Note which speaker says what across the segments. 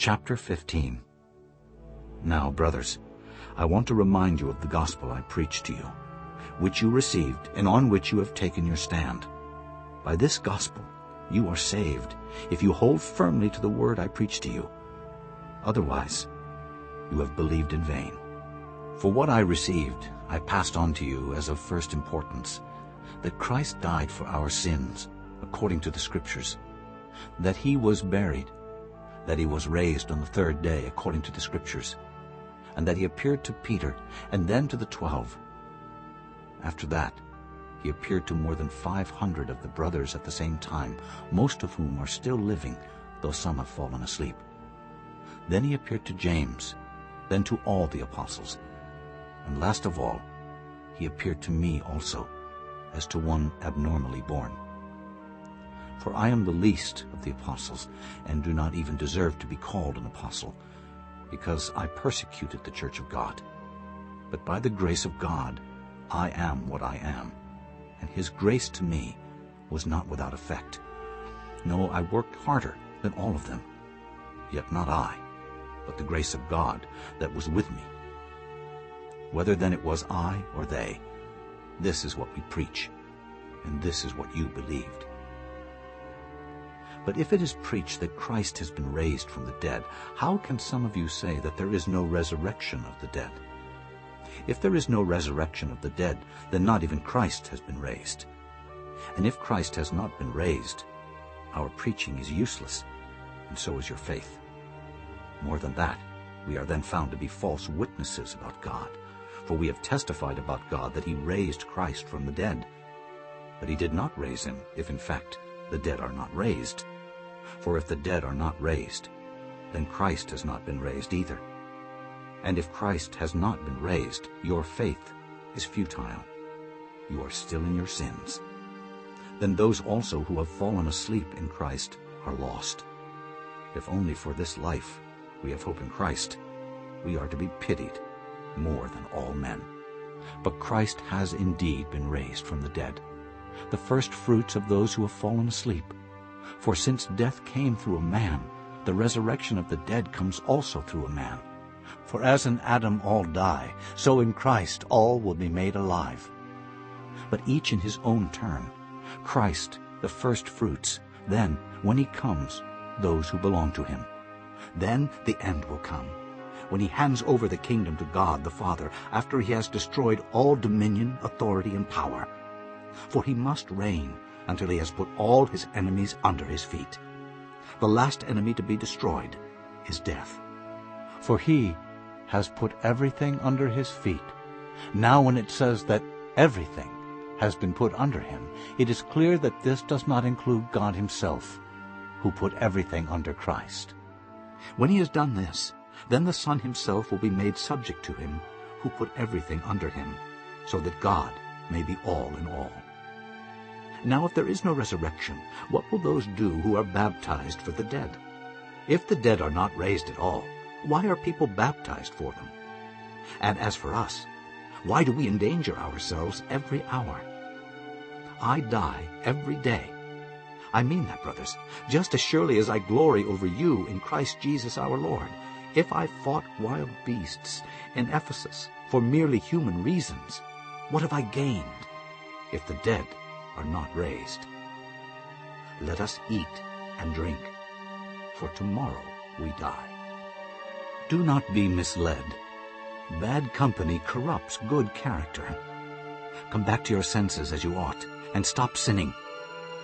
Speaker 1: Chapter 15 Now, brothers, I want to remind you of the gospel I preached to you, which you received and on which you have taken your stand. By this gospel you are saved, if you hold firmly to the word I preached to you. Otherwise, you have believed in vain. For what I received, I passed on to you as of first importance, that Christ died for our sins, according to the Scriptures, that he was buried, that he was raised on the third day, according to the Scriptures, and that he appeared to Peter and then to the twelve. After that, he appeared to more than 500 of the brothers at the same time, most of whom are still living, though some have fallen asleep. Then he appeared to James, then to all the apostles. And last of all, he appeared to me also, as to one abnormally born. For I am the least of the apostles, and do not even deserve to be called an apostle, because I persecuted the church of God. But by the grace of God I am what I am, and his grace to me was not without effect. No, I worked harder than all of them, yet not I, but the grace of God that was with me. Whether then it was I or they, this is what we preach, and this is what you believed. But if it is preached that Christ has been raised from the dead, how can some of you say that there is no resurrection of the dead? If there is no resurrection of the dead, then not even Christ has been raised. And if Christ has not been raised, our preaching is useless, and so is your faith. More than that, we are then found to be false witnesses about God, for we have testified about God that he raised Christ from the dead. But he did not raise him, if in fact the dead are not raised. For if the dead are not raised, then Christ has not been raised either. And if Christ has not been raised, your faith is futile. You are still in your sins. Then those also who have fallen asleep in Christ are lost. If only for this life we have hope in Christ, we are to be pitied more than all men. But Christ has indeed been raised from the dead, the first fruits of those who have fallen asleep. For since death came through a man, the resurrection of the dead comes also through a man. For as in Adam all die, so in Christ all will be made alive. But each in his own turn. Christ, the first fruits, then, when he comes, those who belong to him. Then the end will come, when he hands over the kingdom to God the Father, after he has destroyed all dominion, authority, and power. For he must reign until he has put all his enemies under his feet. The last enemy to be destroyed is death. For he has put everything under his feet. Now when it says that everything has been put under him, it is clear that this does not include God himself, who put everything under Christ. When he has done this, then the Son himself will be made subject to him, who put everything under him, so that God may be all in all. Now if there is no resurrection, what will those do who are baptized for the dead? If the dead are not raised at all, why are people baptized for them? And as for us, why do we endanger ourselves every hour? I die every day. I mean that, brothers, just as surely as I glory over you in Christ Jesus our Lord. If I fought wild beasts in Ephesus for merely human reasons, what have I gained if the dead are not raised? Let us eat and drink, for tomorrow we die. Do not be misled. Bad company corrupts good character. Come back to your senses as you ought, and stop sinning,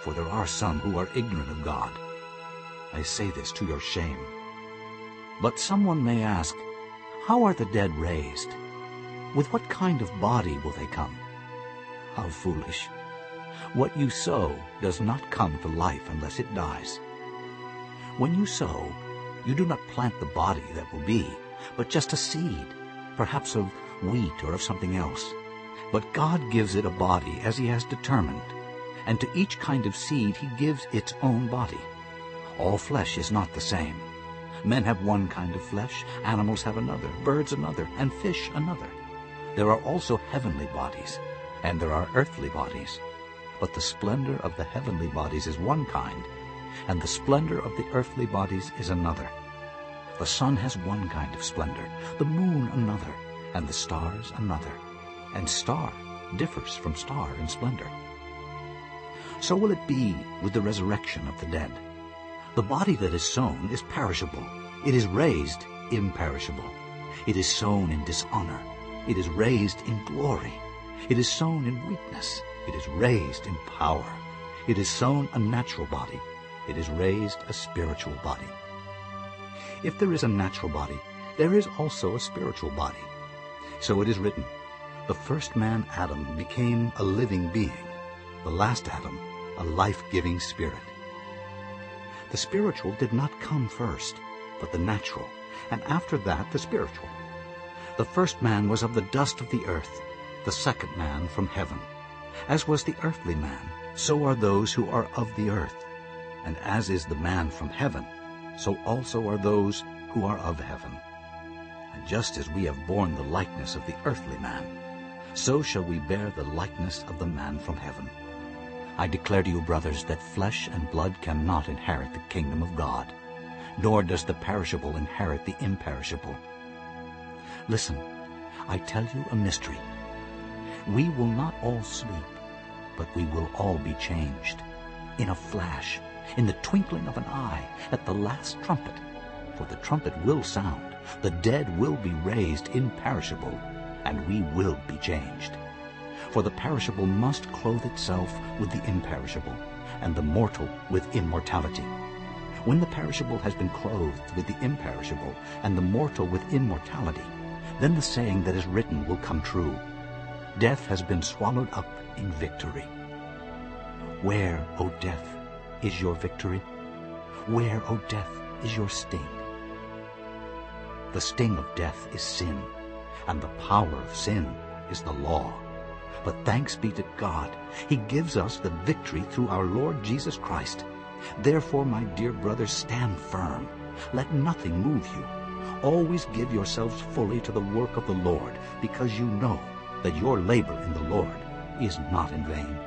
Speaker 1: for there are some who are ignorant of God. I say this to your shame. But someone may ask, How are the dead raised? With what kind of body will they come? How foolish! What you sow does not come to life unless it dies. When you sow, you do not plant the body that will be, but just a seed, perhaps of wheat or of something else. But God gives it a body as he has determined, and to each kind of seed he gives its own body. All flesh is not the same. Men have one kind of flesh, animals have another, birds another, and fish another. There are also heavenly bodies, and there are earthly bodies. But the splendor of the heavenly bodies is one kind, and the splendor of the earthly bodies is another. The sun has one kind of splendor, the moon another, and the stars another. And star differs from star in splendor. So will it be with the resurrection of the dead. The body that is sown is perishable. It is raised imperishable. It is sown in dishonor. It is raised in glory. It is sown in weakness. It is raised in power. It is sown a natural body. It is raised a spiritual body. If there is a natural body, there is also a spiritual body. So it is written, the first man, Adam, became a living being. The last Adam, a life-giving spirit. The spiritual did not come first, but the natural, and after that the spiritual. The first man was of the dust of the earth, the second man from heaven. As was the earthly man, so are those who are of the earth. And as is the man from heaven, so also are those who are of heaven. And just as we have borne the likeness of the earthly man, so shall we bear the likeness of the man from heaven. I declare to you, brothers, that flesh and blood cannot inherit the kingdom of God, nor does the perishable inherit the imperishable. Listen, I tell you a mystery. We will not all sleep, but we will all be changed. In a flash, in the twinkling of an eye, at the last trumpet. For the trumpet will sound, the dead will be raised imperishable, and we will be changed. For the perishable must clothe itself with the imperishable, and the mortal with immortality. When the perishable has been clothed with the imperishable, and the mortal with immortality, then the saying that is written will come true. Death has been swallowed up in victory. Where, O death, is your victory? Where, O death, is your sting? The sting of death is sin, and the power of sin is the law. But thanks be to God, he gives us the victory through our Lord Jesus Christ. Therefore, my dear brothers, stand firm. Let nothing move you. Always give yourselves fully to the work of the Lord, because you know that your labor in the Lord is not in vain.